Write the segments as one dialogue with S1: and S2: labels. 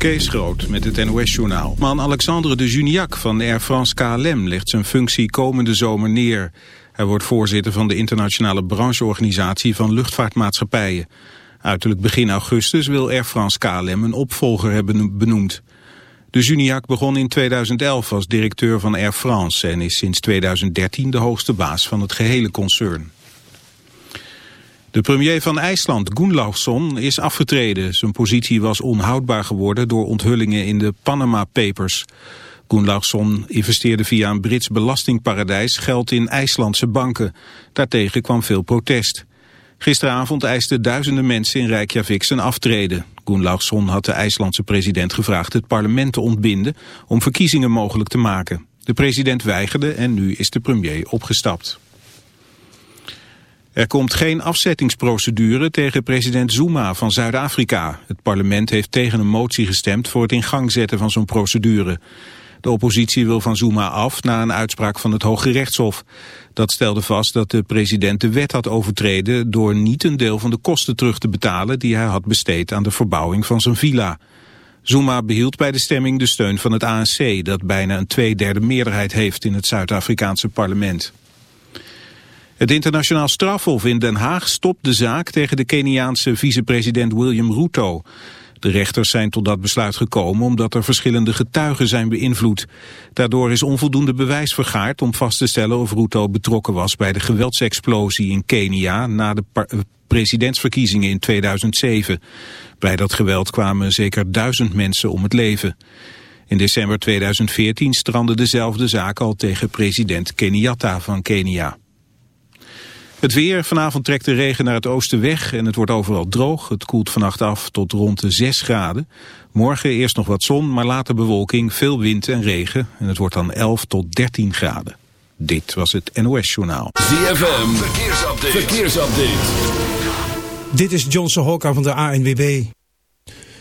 S1: Kees Groot met het NOS-journaal. Man Alexandre de Juniac van Air France KLM legt zijn functie komende zomer neer. Hij wordt voorzitter van de internationale brancheorganisatie van luchtvaartmaatschappijen. Uiterlijk begin augustus wil Air France KLM een opvolger hebben benoemd. De Juniac begon in 2011 als directeur van Air France en is sinds 2013 de hoogste baas van het gehele concern. De premier van IJsland, Gunnlaugsson, is afgetreden. Zijn positie was onhoudbaar geworden door onthullingen in de Panama Papers. Gunnlaugsson investeerde via een Brits belastingparadijs geld in IJslandse banken. Daartegen kwam veel protest. Gisteravond eisten duizenden mensen in Reykjavik zijn aftreden. Gunnlaugsson had de IJslandse president gevraagd het parlement te ontbinden om verkiezingen mogelijk te maken. De president weigerde en nu is de premier opgestapt. Er komt geen afzettingsprocedure tegen president Zuma van Zuid-Afrika. Het parlement heeft tegen een motie gestemd voor het in gang zetten van zo'n procedure. De oppositie wil van Zuma af na een uitspraak van het Hoge Rechtshof. Dat stelde vast dat de president de wet had overtreden door niet een deel van de kosten terug te betalen die hij had besteed aan de verbouwing van zijn villa. Zuma behield bij de stemming de steun van het ANC dat bijna een tweederde meerderheid heeft in het Zuid-Afrikaanse parlement. Het internationaal strafhof in Den Haag stopt de zaak tegen de Keniaanse vicepresident William Ruto. De rechters zijn tot dat besluit gekomen omdat er verschillende getuigen zijn beïnvloed. Daardoor is onvoldoende bewijs vergaard om vast te stellen of Ruto betrokken was bij de geweldsexplosie in Kenia na de eh, presidentsverkiezingen in 2007. Bij dat geweld kwamen zeker duizend mensen om het leven. In december 2014 strandde dezelfde zaak al tegen president Kenyatta van Kenia. Het weer, vanavond trekt de regen naar het oosten weg en het wordt overal droog. Het koelt vannacht af tot rond de 6 graden. Morgen eerst nog wat zon, maar later bewolking, veel wind en regen. En het wordt dan 11 tot 13 graden. Dit was het NOS Journaal.
S2: ZFM, verkeersupdate. verkeersupdate.
S3: Dit is Johnson Hokka van de ANWB.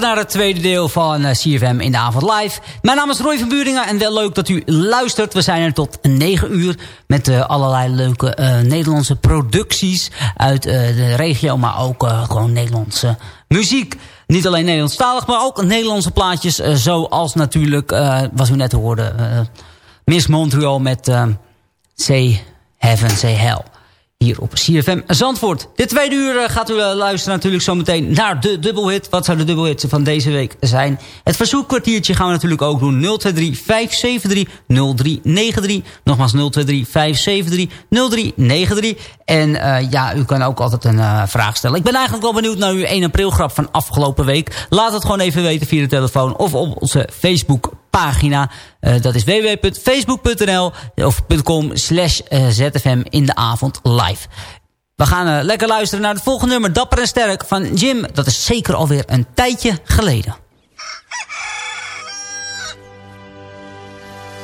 S4: Naar het tweede deel van uh, CFM in de avond live. Mijn naam is Roy van Buringen en wel leuk dat u luistert. We zijn er tot 9 uur met uh, allerlei leuke uh, Nederlandse producties uit de regio, maar ook gewoon Nederlandse muziek. Niet alleen Nederlandstalig, maar ook Nederlandse plaatjes. zoals natuurlijk, was u net hoorde, Miss Montreal met Say Heaven, Say Hell hier op CFM Zandvoort. Dit tweede uur eh, gaat u eh, luisteren natuurlijk zometeen naar de dubbelhit. Wat zou de dubbelhit van deze week zijn? Het verzoekkwartiertje gaan we natuurlijk ook doen. 023 573 0393. Nogmaals 023 573 0393. En uh, ja, u kan ook altijd een vraag stellen. Ik ben eigenlijk wel benieuwd naar uw 1 april grap van afgelopen week. Laat het gewoon even weten via de telefoon of op onze Facebook pagina. Uh, dat is www.facebook.nl of .com slash zfm in de avond live. We gaan uh, lekker luisteren naar het volgende nummer. Dapper en Sterk van Jim. Dat is zeker alweer een tijdje geleden.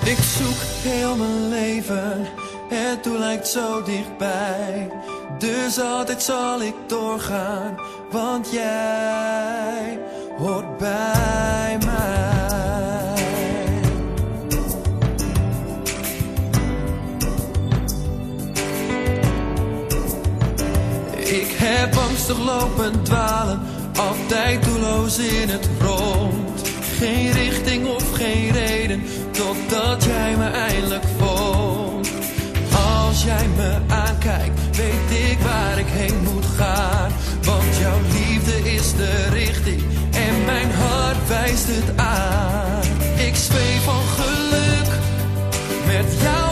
S5: Ik zoek heel mijn leven, het doel lijkt zo dichtbij. Dus altijd zal ik doorgaan, want jij hoort bij mij. Ik heb angstig lopen dwalen, altijd doelloos in het rond. Geen richting of geen reden, totdat jij me eindelijk vond. Als jij me aankijkt, weet ik waar ik heen moet gaan. Want jouw liefde is de richting en mijn hart wijst het aan. Ik zweef van geluk met jou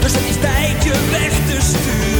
S6: Dus het is tijd je weg te sturen.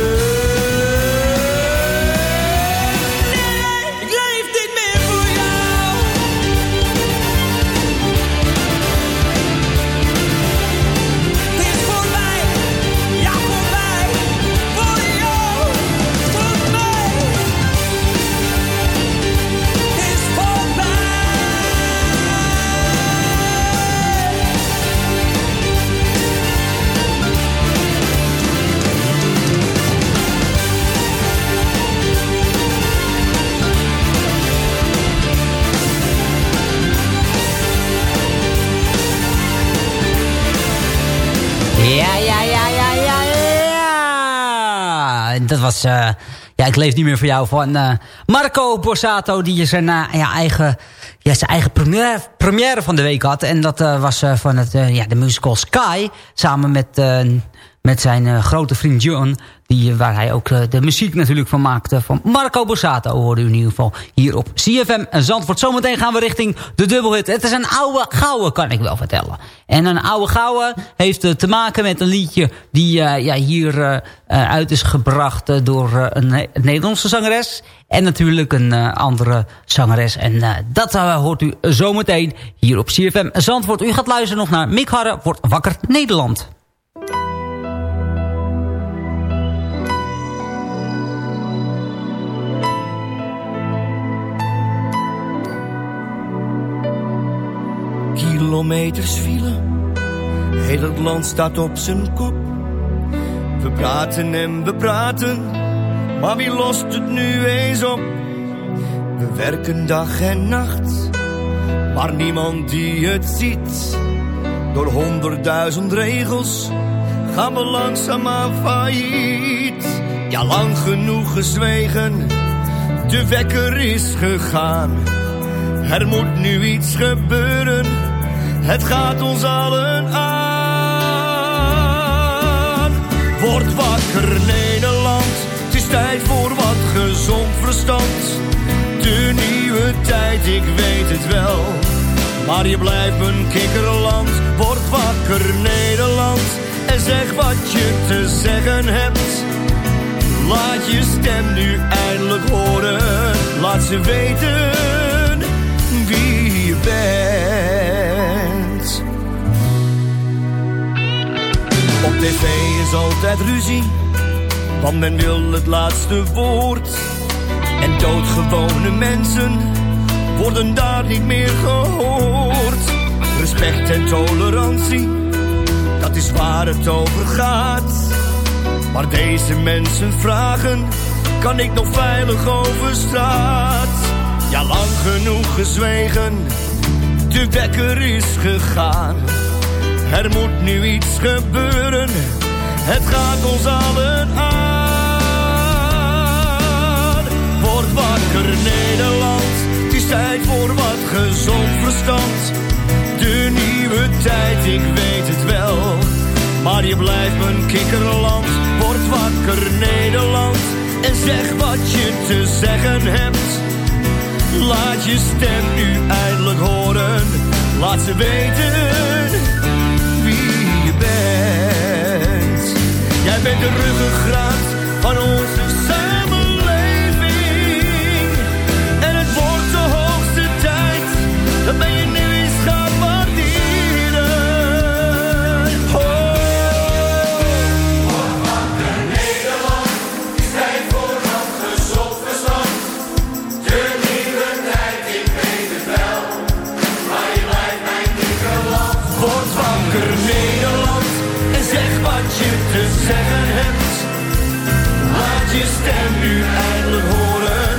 S4: Was... eh, ja, ik leef niet meer voor jou van eh, Marco Borsato... die zijn, eh, ja, eigen, ja, zijn eigen première, première van de week had. En dat was van het, ja, de musical Sky... samen met, met zijn grote vriend John... Die, waar hij ook eh, de muziek natuurlijk van maakte. Van Marco Borsato hoorde u in ieder geval hier op CFM Zandvoort. Zometeen gaan we richting de dubbelhit. Het is een oude gouden, kan ik wel vertellen. En een oude gouden heeft eh, te maken met een liedje... die eh, ja, hier eh, eh, uit is gebracht eh, door eh, een, Ne- Nederlandse zangeres... en natuurlijk een eh, andere zangeres. En eh, dat eh, hoort u zometeen hier op CFM Zandvoort. U gaat luisteren nog naar Mick Harre wordt wakker Nederland.
S7: Kilometers file, heel het land staat op zijn kop. We praten en we praten, maar wie lost het nu eens op? We werken dag en nacht, maar niemand die het ziet. Door honderdduizend regels gaan we langzaamaan failliet. Ja, lang genoeg gezwegen, de wekker is gegaan. Er moet nu iets gebeuren, het gaat ons allen aan. Word wakker Nederland, het is tijd voor wat gezond verstand. De nieuwe tijd, ik weet het wel, maar je blijft een kikkerland. Word wakker Nederland en zeg wat je te zeggen hebt. Laat je stem nu eindelijk horen, laat ze weten wie je bent. Op tv is altijd ruzie, want men wil het laatste woord. En doodgewone mensen worden daar niet meer gehoord. Respect en tolerantie, dat is waar het over gaat. Maar deze mensen vragen, kan ik nog veilig over straat? Ja, lang genoeg gezwegen, de wekker is gegaan. Er moet nu iets gebeuren, het gaat ons allen aan. Word wakker Nederland, het is tijd voor wat gezond verstand. De nieuwe tijd, ik weet het wel. Maar je blijft mijn kikkerland, word wakker Nederland. En zeg wat je te zeggen hebt. Laat je stem nu eindelijk horen, laat ze weten bent. Jij bent de ruggengraat van onze Je stem nu eindelijk horen,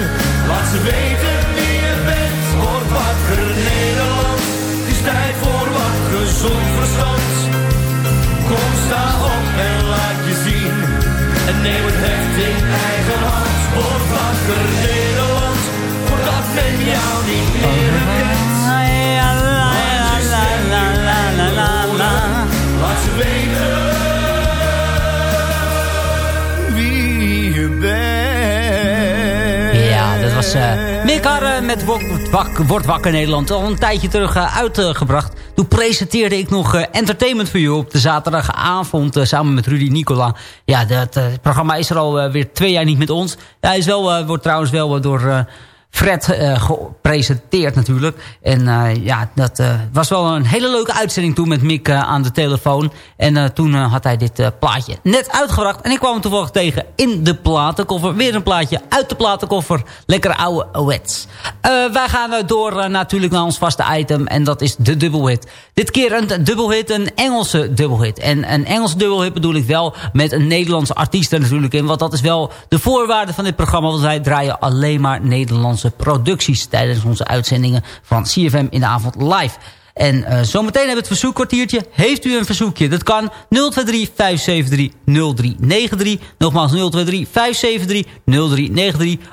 S7: laat ze weten wie je bent. Word wakker Nederland, het is tijd voor wat gezond verstand. Kom, sta op en laat je zien, en neem het heft in eigen hand. Word wakker Nederland, voordat men jou niet meer
S4: was Harren met Word, Wak, Word Wakker Nederland. Al een tijdje terug uh, uitgebracht. Toen presenteerde ik nog uh, Entertainment for You op de zaterdagavond samen met Rudy Nicola. Ja, dat programma is er al weer twee jaar niet met ons. Hij is wel, wordt trouwens wel door... Fred uh, gepresenteerd natuurlijk. En uh, ja, dat uh, was wel een hele leuke uitzending toen met Mick aan de telefoon. En toen had hij dit plaatje net uitgebracht. En ik kwam hem toevallig tegen in de platenkoffer. Weer een plaatje uit de platenkoffer. Lekker oude wets. wij gaan door natuurlijk naar ons vaste item. En dat is de dubbelhit. Dit keer een dubbelhit, een Engelse dubbelhit. En een Engelse dubbelhit bedoel ik wel met een Nederlandse artiest er natuurlijk in. Want dat is wel de voorwaarde van dit programma. Want wij draaien alleen maar Nederlandse producties tijdens onze uitzendingen van CFM in de avond live. En uh, zometeen hebben we het verzoekkwartiertje. Heeft u een verzoekje? Dat kan 023-573-0393. Nogmaals 023-573-0393.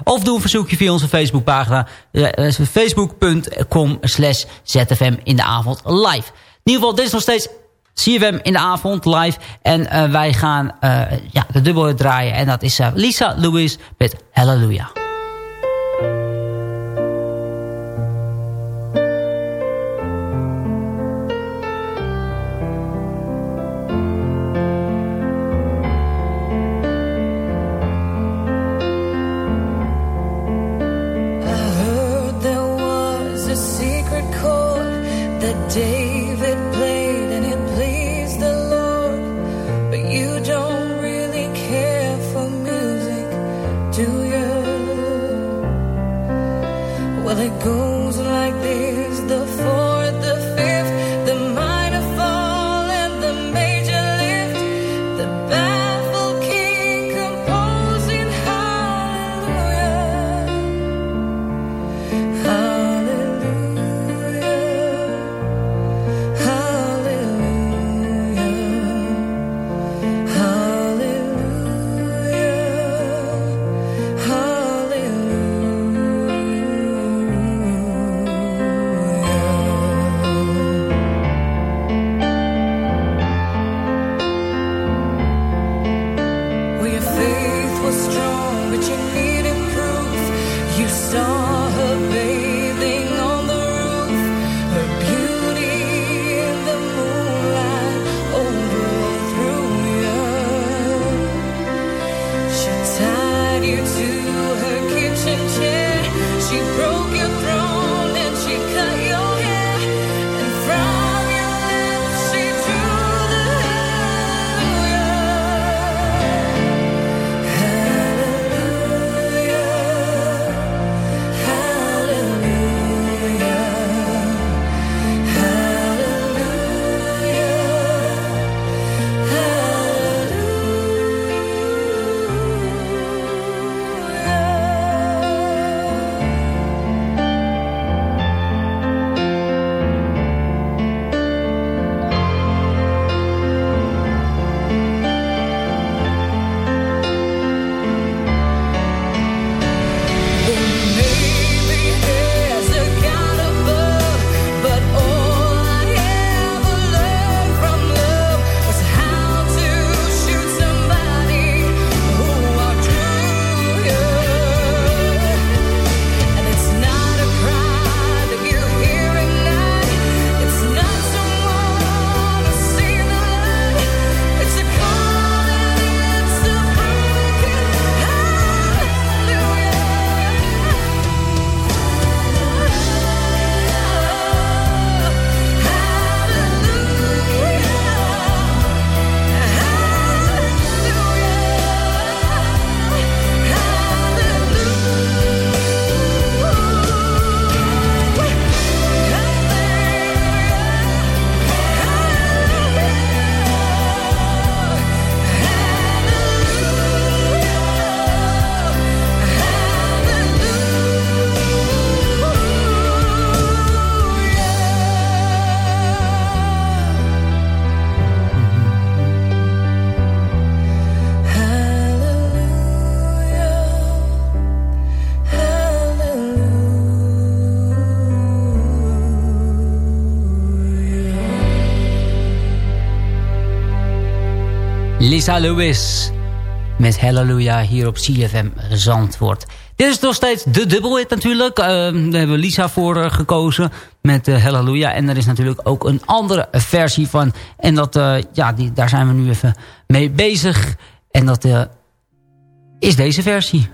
S4: Of doe een verzoekje via onze Facebookpagina. Uh, Facebook.com slash ZFM in de avond live. In ieder geval, dit is nog steeds CFM in de avond live. En uh, wij gaan ja, de dubbel draaien. En dat is Lisa Lewis met Hallelujah. Lisa. Met Hallelujah hier op CFM Zandvoort. Dit is nog steeds de dubbelhit natuurlijk. Uh, daar hebben we Lisa voor uh, gekozen met uh, Hallelujah. En er is natuurlijk ook een andere versie van. En dat, ja, die, daar zijn we nu even mee bezig. En dat is deze versie.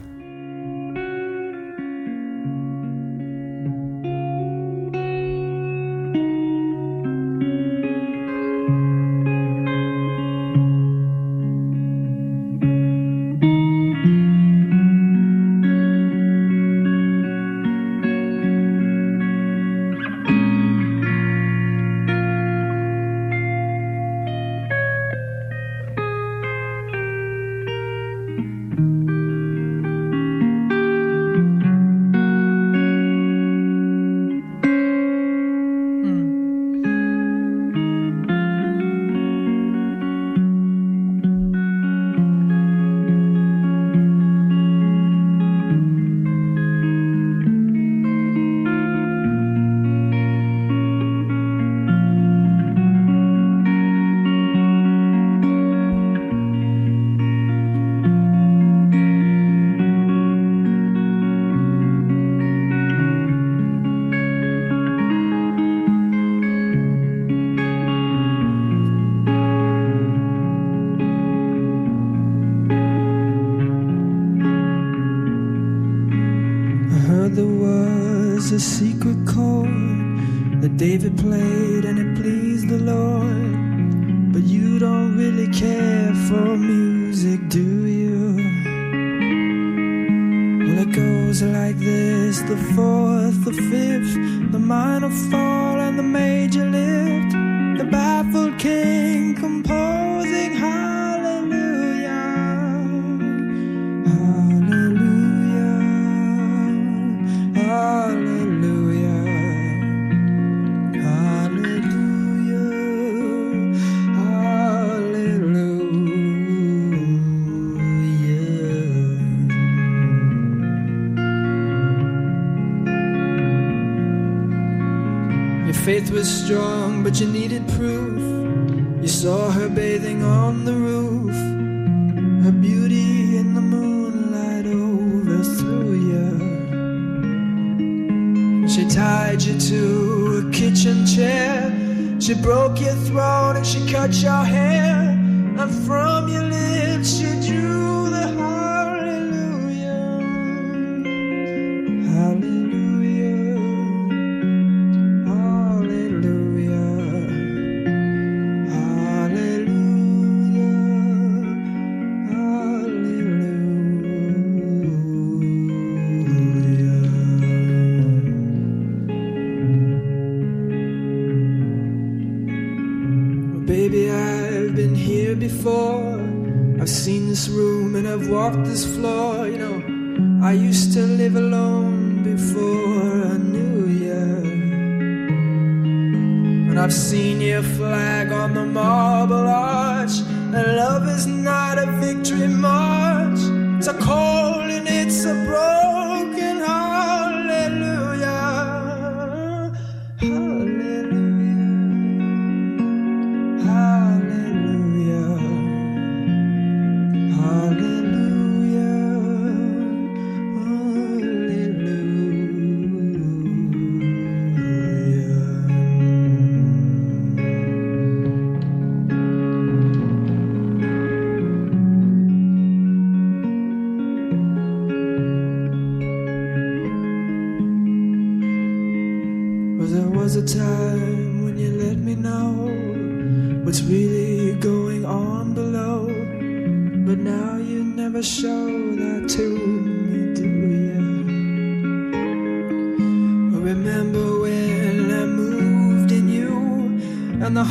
S8: She tied you to a kitchen chair. She broke your throat and she cut your hair. And from your lips she drew. flow.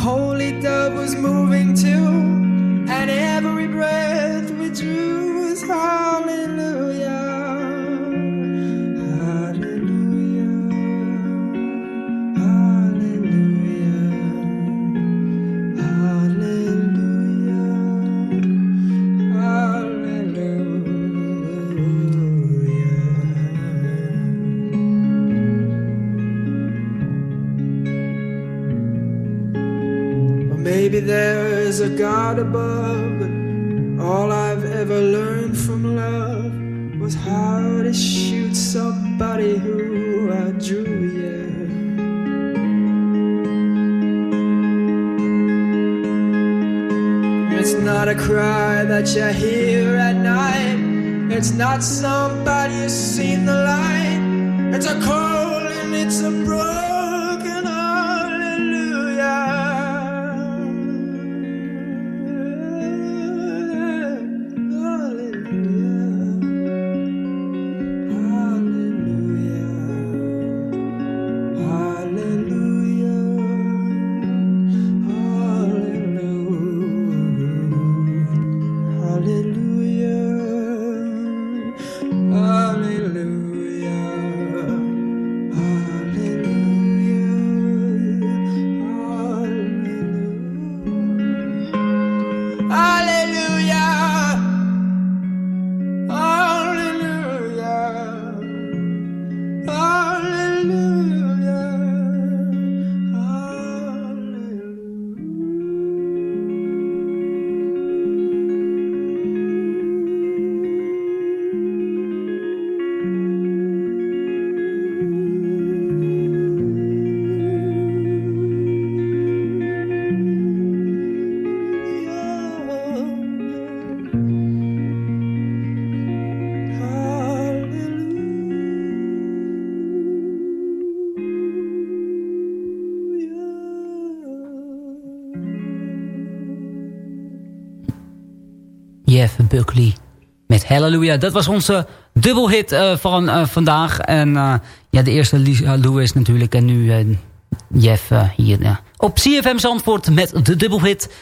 S8: Holy dove was moving too, and every breath we drew was hallelujah. God above, All I've ever learned from love was how to shoot somebody who I drew, you. It's not a cry that you hear at night. It's not somebody who's seen the light. It's a call and it's a broken
S4: Buckley met Hallelujah. Dat was onze dubbelhit uh, van uh, vandaag. En uh, ja, de eerste Lisa Lewis natuurlijk. En nu Jeff hier op CFM Zandvoort met de dubbelhit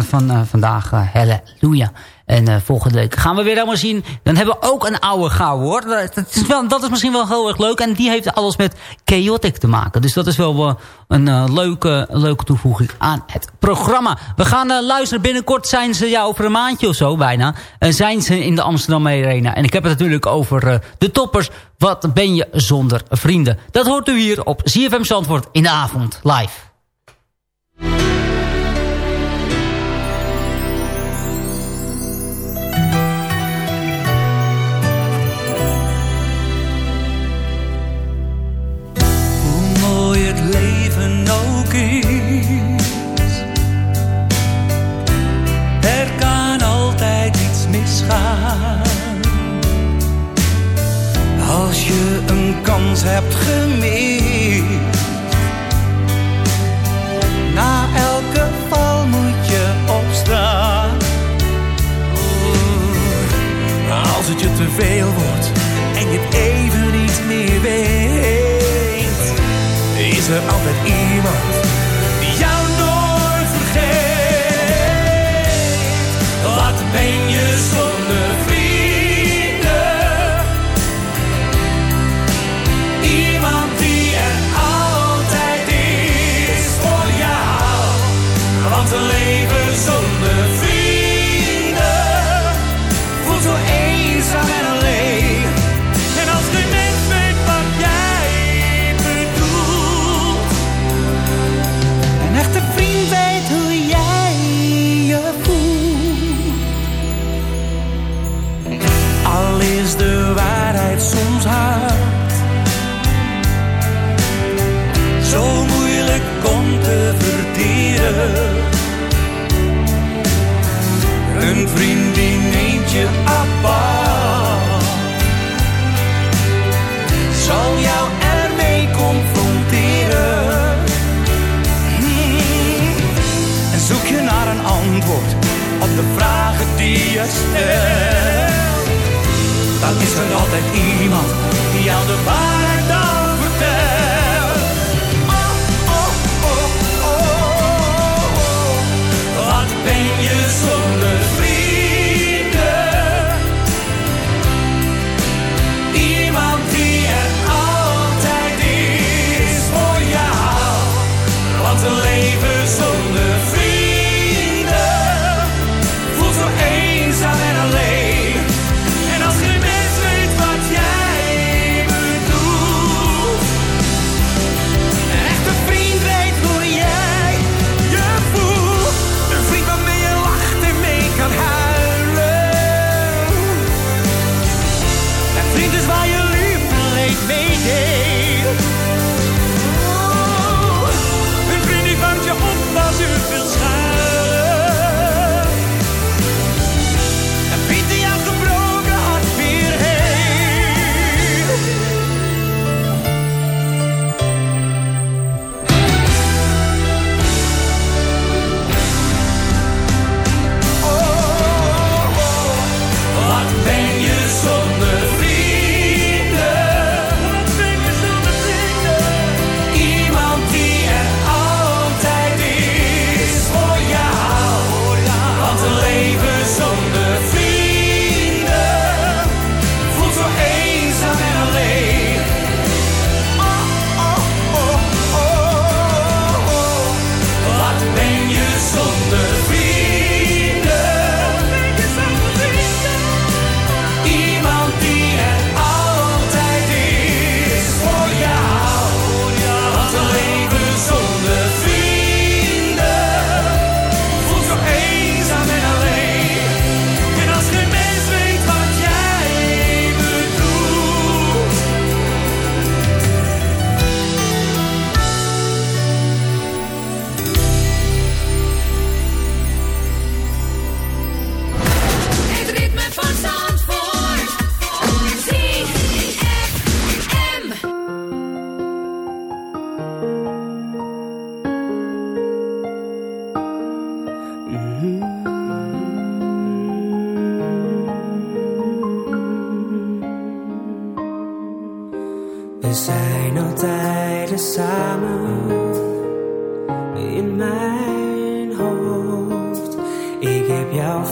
S4: van vandaag. Hallelujah. En uh, volgende week gaan we weer helemaal zien. Dan hebben we ook een oude gauw hoor. Dat is, wel, dat is misschien wel heel erg leuk. En die heeft alles met Chaotic te maken. Dus dat is wel uh, een uh, leuke, leuke toevoeging aan het programma. We gaan luisteren. Binnenkort zijn ze, ja over een maandje of zo bijna. zijn ze in de Amsterdam Arena. En ik heb het natuurlijk over de toppers. Wat ben je zonder vrienden? Dat hoort u hier op ZFM Zandvoort in de avond live.
S6: Er kan altijd iets misgaan. Als je een kans hebt gemist. Na elke val moet je opstaan. Als het je te veel wordt en je het even niet meer weet, is er altijd iemand Dus waar je lief mee deed. Oh, een vriend die vangt je op als
S9: u veel schijnt.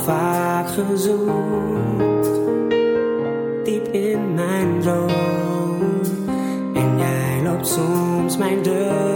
S9: Vaak gezoend, diep in mijn droom. En jij loopt soms mijn deur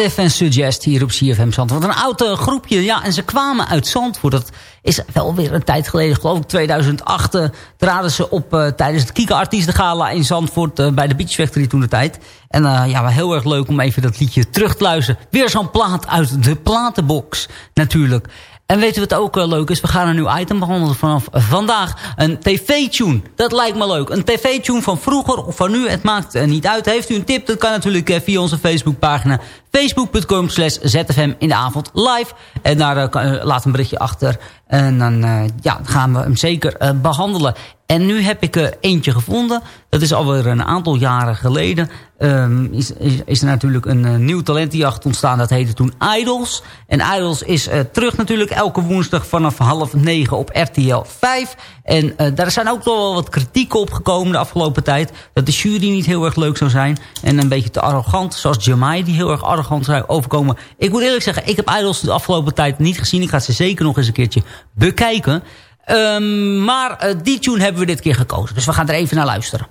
S4: ATF en Suggest hier op CFM Zandvoort. Een oud eh, groepje, ja, en ze kwamen uit Zandvoort. Dat is wel weer een tijd geleden, geloof ik 2008... eh, traden ze op eh, tijdens het Kieke Artiestengala in Zandvoort... bij de Beach toen de tijd. En ja, heel erg leuk om even dat liedje terug te luisteren. Weer zo'n plaat uit de platenbox, natuurlijk. En weten we wat ook eh, leuk is? We gaan een nieuw item behandelen vanaf vandaag. Een tv-tune. Dat lijkt me leuk. Een tv-tune van vroeger of van nu. Het maakt eh, niet uit. Heeft u een tip? Dat kan natuurlijk eh, via onze Facebookpagina. Facebook.com slash ZFM in de avond live. En daar laat een berichtje achter. En dan ja, gaan we hem zeker eh, behandelen. En nu heb ik er eentje gevonden. Dat is alweer een aantal jaren geleden. Ehm, is, is, er natuurlijk een eh, nieuw talentenjacht ontstaan. Dat heette toen Idols. En Idols is eh, terug natuurlijk elke woensdag vanaf half negen op RTL 5. En eh, daar zijn ook wel wat kritieken op gekomen de afgelopen tijd. Dat de jury niet heel erg leuk zou zijn. En een beetje te arrogant. Zoals Jamai die heel erg arrogant zou overkomen. Ik moet eerlijk zeggen, ik heb Idols de afgelopen tijd niet gezien. Ik ga ze zeker nog eens een keertje bekijken. Ehm, maar eh, die tune hebben we dit keer gekozen. Dus we gaan er even naar luisteren.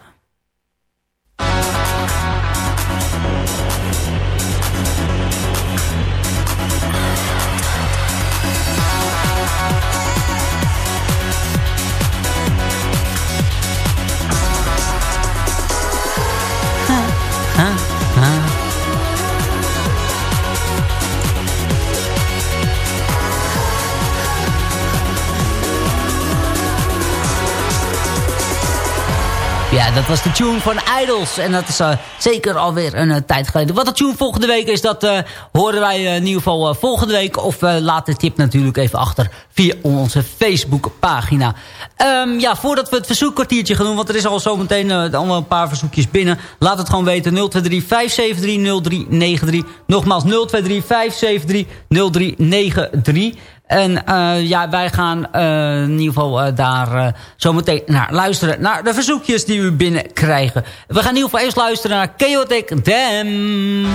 S4: Dat was de tune van Idols. En dat is uh, zeker alweer een uh, tijd geleden. Wat de tune volgende week is, dat uh, horen wij in ieder geval volgende week. Of laat de tip natuurlijk even achter via onze Facebookpagina. Um, ja, voordat we het verzoekkwartiertje gaan doen, want er is al zometeen allemaal een paar verzoekjes binnen. Laat het gewoon weten. 023 573 0393. Nogmaals 023 573 0393. En uh, ja, wij gaan uh, in ieder geval uh, daar zometeen naar luisteren. Naar de verzoekjes die we binnenkrijgen. We gaan in ieder geval eerst luisteren naar Chaotic Dam.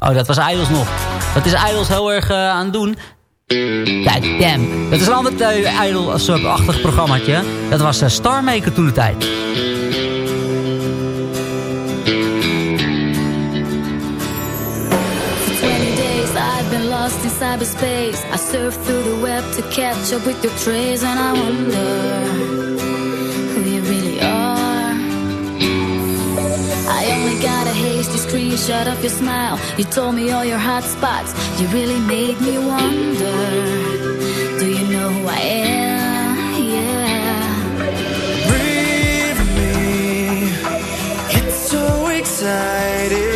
S4: Oh, dat was Idols nog. Dat is Idols heel erg aan het doen. Kijk, Dam. Dat is een ander Idols-achtig programmaatje. Dat was Starmaker toen de tijd.
S10: Cyberspace. I surf through the web to catch up with your trace, and I wonder who you really are. I only got a hasty screenshot of your smile. You told me all your hot spots. You really made me wonder. Do you know who I am? Yeah.
S11: Breathe me. It's so exciting.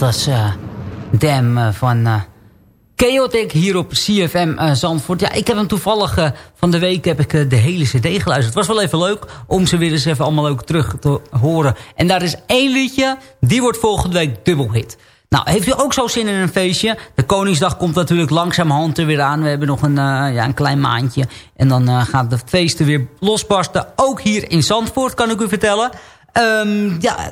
S4: Dat was uh, Dam uh, van uh, Chaotic hier op CFM uh, Zandvoort. Ja, ik heb hem toevallig uh, van de week heb ik, uh, de hele cd geluisterd. Het was wel even leuk om ze weer eens even allemaal ook terug te horen. En daar is één liedje, die wordt volgende week dubbelhit. Nou, heeft u ook zo zin in een feestje? De Koningsdag komt natuurlijk langzamerhand er weer aan. We hebben nog een, ja, een klein maandje. En dan gaat de feesten weer losbarsten. Ook hier in Zandvoort, kan ik u vertellen. Um, ja,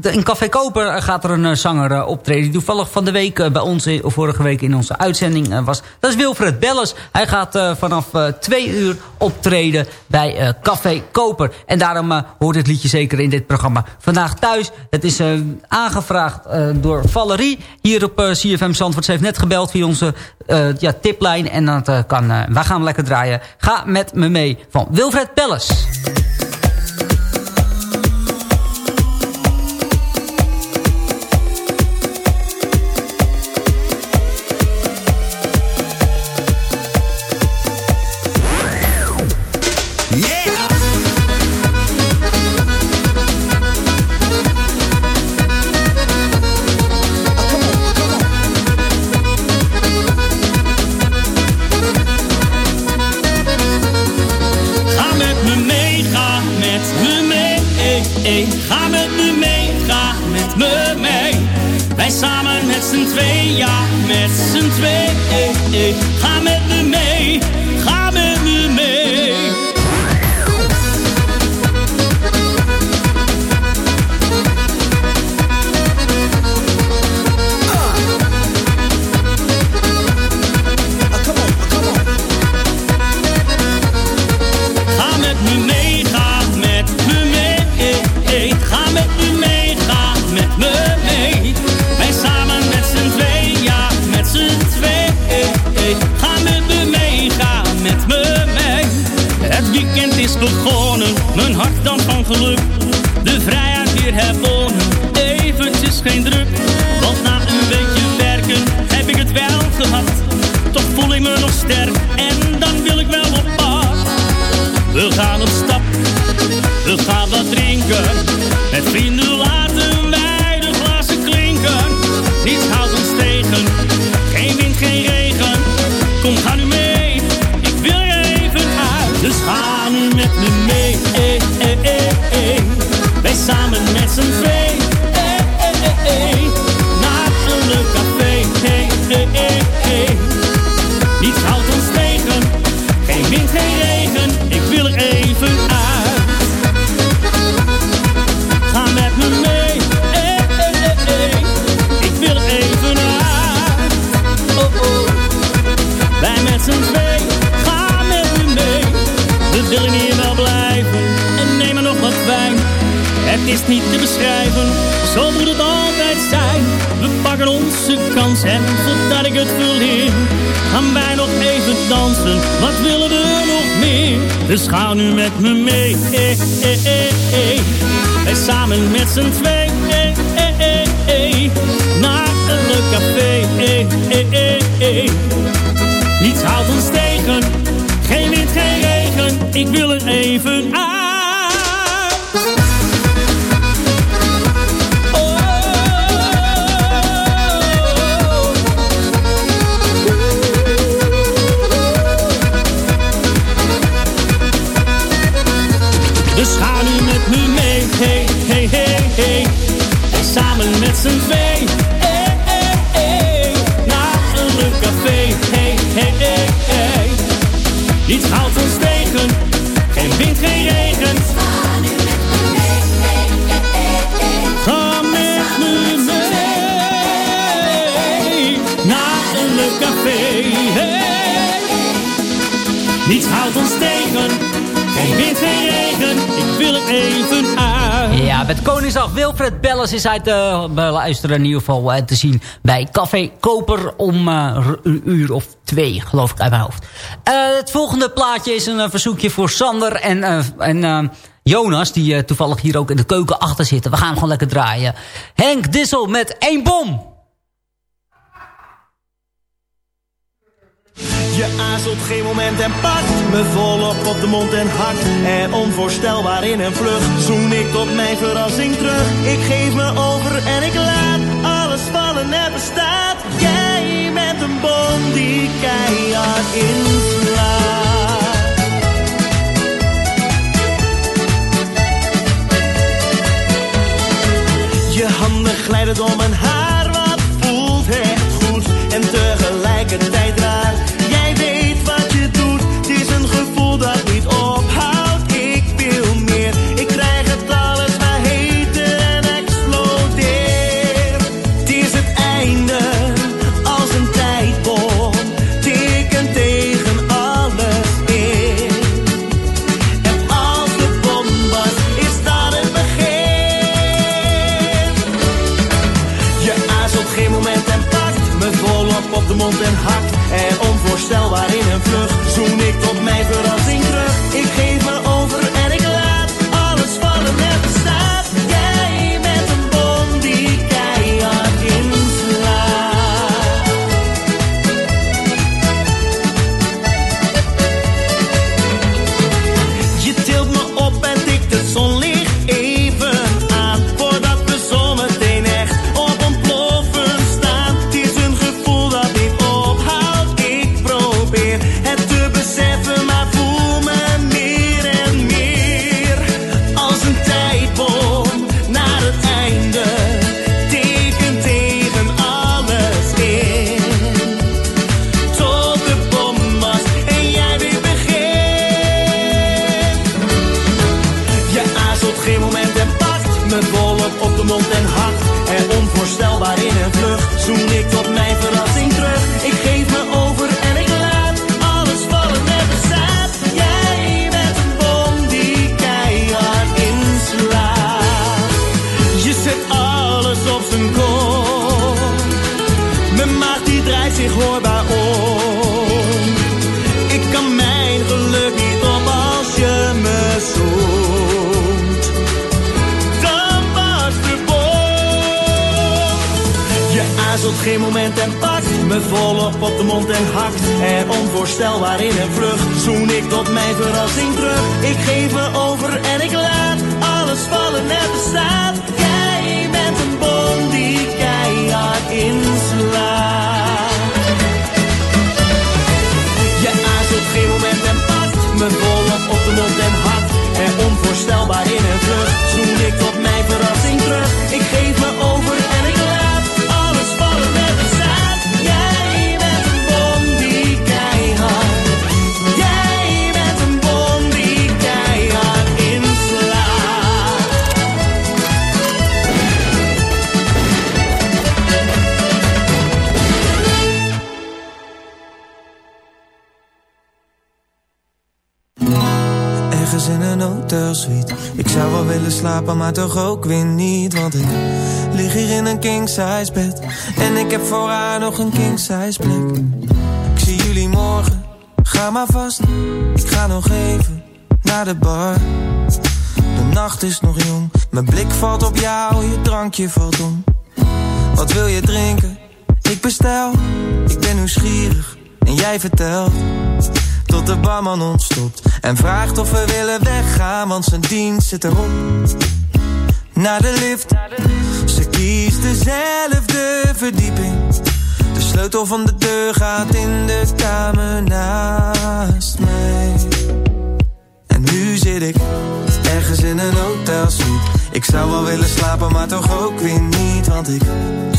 S4: in Café Koper eh, gaat er een eh, zanger eh, optreden... die toevallig van de week bij ons, of vorige week in onze uitzending was. Dat is Wilfred Belles. Hij gaat vanaf twee uur optreden bij Café Koper. En daarom hoort het liedje zeker in dit programma. Vandaag thuis, het is aangevraagd door Valerie... hier op CFM Zandvoort. Ze heeft net gebeld via onze ja, tiplijn. En dat kan, wij gaan hem lekker draaien. Ga met me mee van Wilfred Belles.
S12: Samen met z'n twee, eh, eh, eh. Naar een leuk café. Niets houdt ons tegen, geen wind, geen regen. Ik wil er even uit. Naar een leuk café, hey, hey, hey. Niets houdt ons tegen, geen wind, geen regen. Ga met me mee, naar een leuk café, hey. Niets houdt ons tegen, geen wind, geen regen. Ik wil even uit.
S4: Met Koningsdag Wilfred Belles is uit te beluisteren in ieder geval eh, te zien bij Café Koper om eh, een uur of twee, geloof ik uit mijn hoofd. Eh, het volgende plaatje is een eh, verzoekje voor Sander en, eh, en eh, Jonas, die eh, toevallig hier ook in de keuken achter zitten. We gaan gewoon lekker draaien. Henk Dissel met één bom.
S13: Je aarzelt geen moment en pakt me volop op de mond en hart. En onvoorstelbaar in een vlucht zoen ik tot mijn verrassing terug. Ik geef me over en ik laat alles vallen en bestaat. Jij bent een bom die keihard inslaat. Je handen glijden door mijn haar, aarzelt geen moment en pakt me volop op de mond en hakt. En onvoorstelbaar in een vlucht zoen ik tot mijn verrassing terug. Ik geef me over en ik laat alles vallen en bestaat. Jij bent een bom die keihard inslaat. Je aarzelt geen moment en pakt me volop op de mond en hart. En onvoorstelbaar in een vlucht zoen ik tot mijn verrassing terug. Ik geef
S14: willen slapen, maar toch ook weer niet. Want ik lig hier in een king size bed. En ik heb voor haar nog een king size plek. Ik zie jullie morgen, ga maar vast. Ik ga nog even naar de bar. De nacht is nog jong, mijn blik valt op jou, je drankje valt om. Wat wil je drinken? Ik bestel, ik ben nieuwsgierig en jij vertelt. Tot de barman ontstopt en vraagt of we willen weggaan, want zijn dienst zit erop. Naar de lift, ze kiest dezelfde verdieping. De sleutel van de deur gaat in de kamer naast mij. En nu zit ik ergens in een hotelsuite. Ik zou wel willen slapen, maar toch ook weer niet. Want ik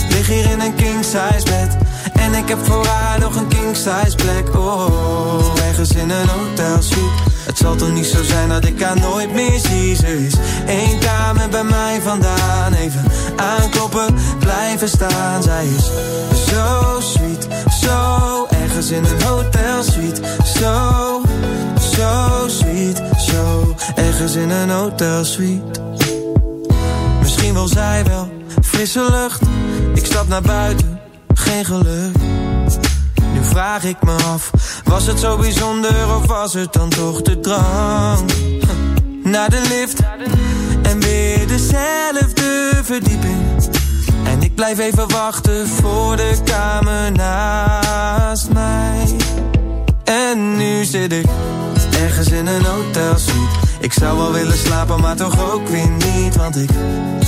S14: lig hier in een king size bed. En ik heb voor haar nog een king size plek. Oh, ergens in een hotelsuite. Het zal toch niet zo zijn dat ik haar nooit meer zie. Ze is één kamer bij mij vandaan. Even aankloppen, blijven staan. Zij is zo sweet, zo ergens in een hotelsuite. Zo, zo sweet, zo ergens in een hotelsuite. Misschien wil zij wel frisse lucht. Ik stap naar buiten, geen geluk. Vraag ik me af, was het zo bijzonder of was het dan toch de drang? Naar de lift en weer dezelfde verdieping. En ik blijf even wachten voor de kamer naast mij. En nu zit ik ergens in een hotelsuite. Ik zou wel willen slapen, maar toch ook weer niet. Want ik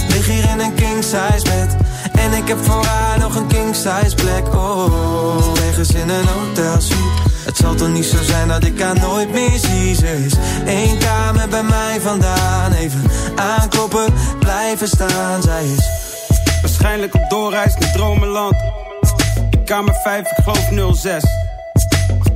S14: lig hier in een king size bed. En ik heb voor haar nog een king size plek. Oh, ergens in een hotelsuite. Het zal toch niet zo zijn dat ik haar nooit meer zie. Ze is één kamer bij mij vandaan. Even aankloppen, blijven staan. Zij is
S15: Waarschijnlijk op doorreis naar dromenland. Kamer 5, ik geloof 06.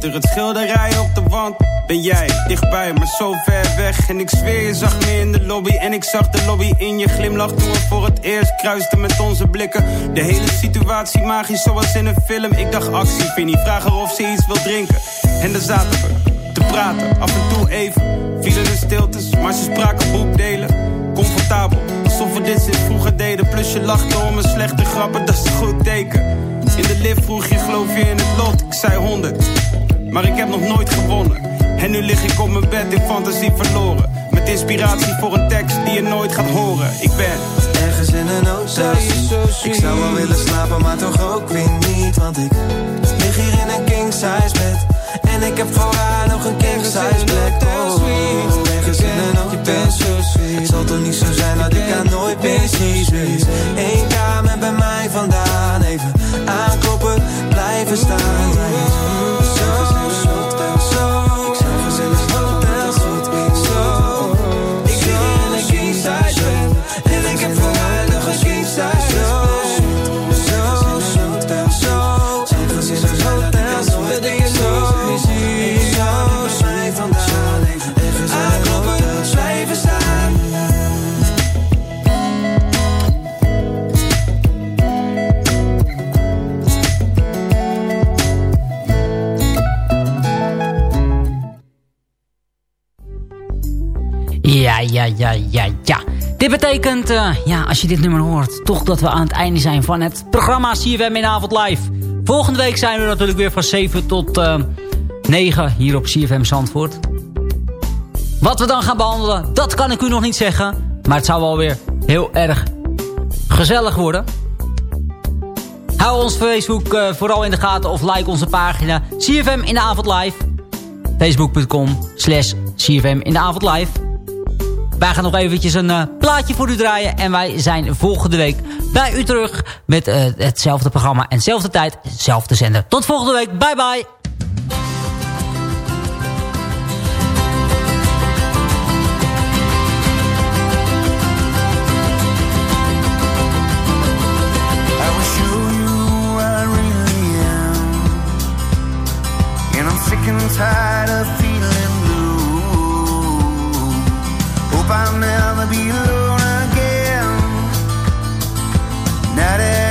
S15: Het schilderij op de wand ben jij dichtbij, maar zo ver weg. En ik zweer, je zag me in de lobby. En ik zag de lobby in je glimlach toen we voor het eerst kruisten met onze blikken. De hele situatie magisch, zoals in een film. Ik dacht actie, Vinnie, vraag haar of ze iets wil drinken. En daar zaten we, te praten, af en toe even. Vielen de stiltes, maar ze spraken boekdelen. Comfortabel, alsof we dit sinds vroeger deden. Plus je lachte om mijn slechte grappen, dat is een goed teken. In de lift vroeg je geloof je in het lot, ik zei 100. Maar ik heb nog nooit gewonnen. En nu lig ik op mijn bed in fantasie verloren. Met inspiratie voor een tekst die je nooit gaat horen. Ik ben
S14: Ergens in een auto's Ik zou wel willen slapen, maar toch ook weer niet. Want ik lig hier in een king size bed. En ik heb voor nog een king size plek Oh, ergens in een auto's Het zal toch niet zo zijn dat ik haar nooit meer zie één kamer bij mij vandaan. Even aankloppen, blijven staan
S4: Ja, ja, ja. Dit betekent, eh, ja, als je dit nummer hoort... toch dat we aan het einde zijn van het programma CFM in Avond Live. Volgende week zijn we natuurlijk weer van 7 tot eh 9 hier op CFM Zandvoort. Wat we dan gaan behandelen, dat kan ik u nog niet zeggen. Maar het zou wel weer heel erg gezellig worden. Hou ons Facebook eh, vooral in de gaten of like onze pagina CFM in de avond live. Facebook.com slash CFM in de avond live. Wij gaan nog eventjes een eh, plaatje voor u draaien. En wij zijn volgende week bij u terug met eh, hetzelfde programma en dezelfde tijd, dezelfde zender. Tot volgende week. Bye bye.
S7: Tired of feeling blue. Hope I'll never be alone again. Now that